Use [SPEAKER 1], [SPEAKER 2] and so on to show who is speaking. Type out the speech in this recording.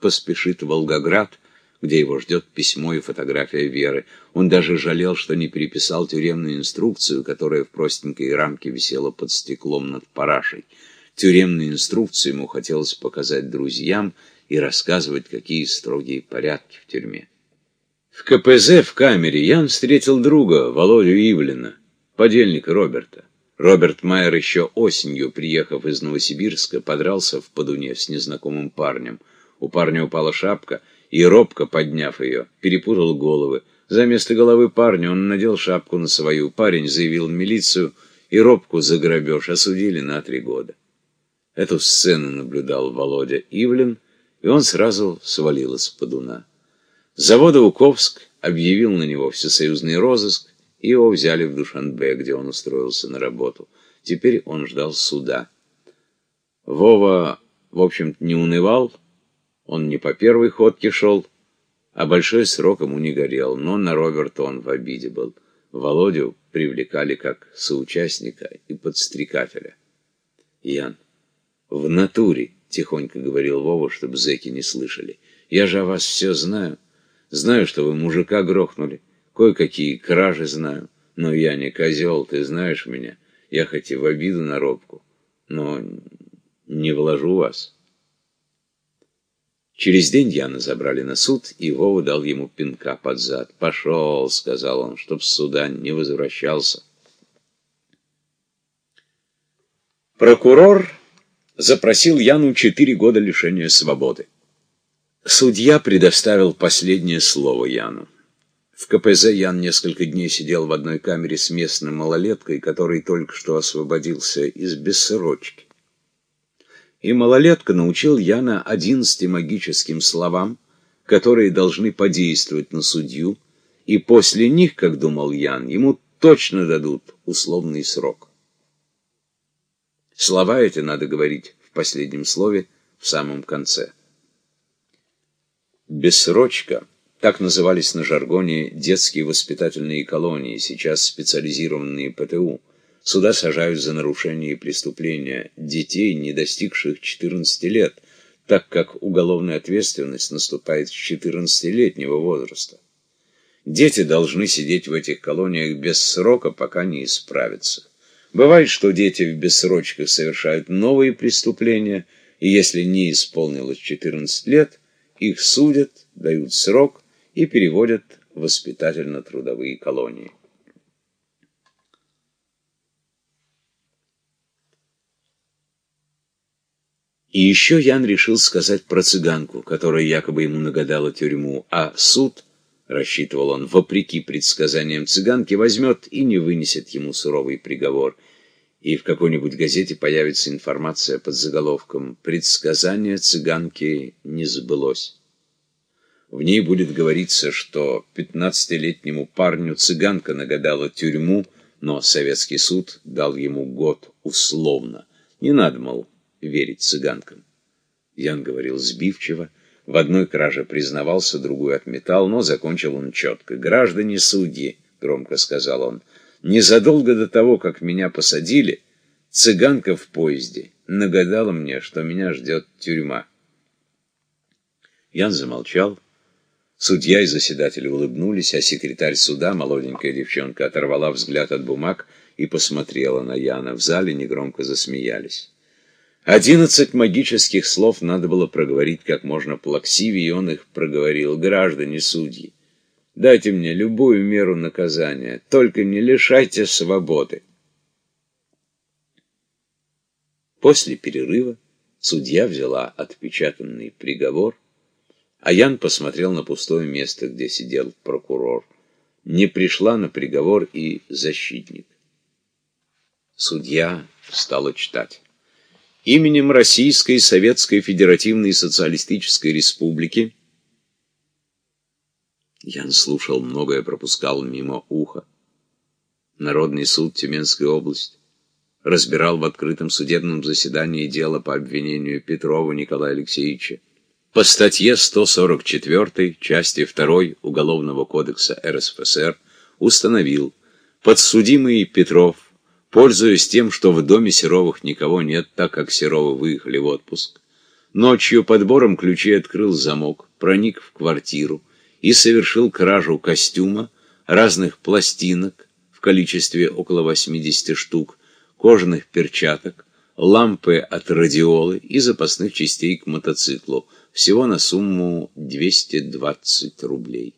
[SPEAKER 1] поспешит в Волгоград, где его ждет письмо и фотография Веры. Он даже жалел, что не переписал тюремную инструкцию, которая в простенькой рамке висела под стеклом над парашей. Тюремную инструкцию ему хотелось показать друзьям и рассказывать, какие строгие порядки в тюрьме. В КПЗ в камере Ян встретил друга, Володю Ивлина, подельника Роберта. Роберт Майер еще осенью, приехав из Новосибирска, подрался в Подуне с незнакомым парнем. У парня упала шапка, и робко, подняв ее, перепутал головы. За место головы парня он надел шапку на свою. Парень заявил милицию, и робку за грабеж осудили на три года. Эту сцену наблюдал Володя Ивлин, и он сразу свалил из Подуна. Завода Уковск объявил на него всесоюзный розыск, и его взяли в Душанбе, где он устроился на работу. Теперь он ждал суда. Вова, в общем-то, не унывал, он не по первой ходке шел, а большой срок ему не горел, но на Роберта он в обиде был. Володю привлекали как соучастника и подстрекателя. «Ян, в натуре», — тихонько говорил Вова, чтобы зэки не слышали, — «я же о вас все знаю. Знаю, что вы мужика грохнули». Кое-какие кражи знаю, но я не козел, ты знаешь меня. Я хоть и в обиду на робку, но не вложу вас. Через день Яна забрали на суд, и Вова дал ему пинка под зад. «Пошел», — сказал он, — «чтоб с суда не возвращался». Прокурор запросил Яну четыре года лишения свободы. Судья предоставил последнее слово Яну. В КПЗ Ян несколько дней сидел в одной камере с местным малолеткой, который только что освободился из бессрочки. И малолетка научил Яна одиннадцати магическим словам, которые должны подействовать на судью, и после них, как думал Ян, ему точно дадут условный срок. Слова эти надо говорить в последнем слове, в самом конце. Бессрочка — так назывались на жаргоне детские воспитательные колонии, сейчас специализированные ПТУ. Сюда сажают за нарушение и преступления детей, не достигших 14 лет, так как уголовная ответственность наступает с 14-летнего возраста. Дети должны сидеть в этих колониях без срока, пока не исправятся. Бывает, что дети в бессрочках совершают новые преступления, и если не исполнилось 14 лет, их судят, дают срок, и переводят в воспитательно-трудовые колонии. И еще Ян решил сказать про цыганку, которая якобы ему нагадала тюрьму, а суд, рассчитывал он, вопреки предсказаниям цыганки, возьмет и не вынесет ему суровый приговор. И в какой-нибудь газете появится информация под заголовком «Предсказание цыганки не сбылось». В ней будет говориться, что 15-летнему парню цыганка нагадала тюрьму, но советский суд дал ему год условно. Не надо, мол, верить цыганкам. Ян говорил сбивчиво, в одной краже признавался, другую отметал, но закончил он четко. «Граждане судьи», — громко сказал он, — «незадолго до того, как меня посадили, цыганка в поезде нагадала мне, что меня ждет тюрьма». Ян замолчал. Судья и заседатели улыбнулись, а секретарь суда, молоденькая девчонка, оторвала взгляд от бумаг и посмотрела на Яна. В зале негромко засмеялись. Одиннадцать магических слов надо было проговорить как можно плаксивее, и он их проговорил. «Граждане судьи, дайте мне любую меру наказания, только не лишайте свободы». После перерыва судья взяла отпечатанный приговор, а Ян посмотрел на пустое место, где сидел прокурор. Не пришла на приговор и защитник. Судья стала читать. Именем Российской Советской Федеративной Социалистической Республики Ян слушал многое, пропускал мимо уха. Народный суд Тюменской области разбирал в открытом судебном заседании дело по обвинению Петрова Николая Алексеевича по статье 144 части 2 Уголовного кодекса РСФСР установил, подсудимый Петров, пользуясь тем, что в доме Серовых никого нет, так как Серовы выехали в отпуск, Ночью подбором ключей открыл замок, проник в квартиру и совершил кражу костюма, разных пластинок в количестве около 80 штук, кожаных перчаток, лампы от радиолы и запасных частей к мотоциклу, всего на сумму 220 рублей.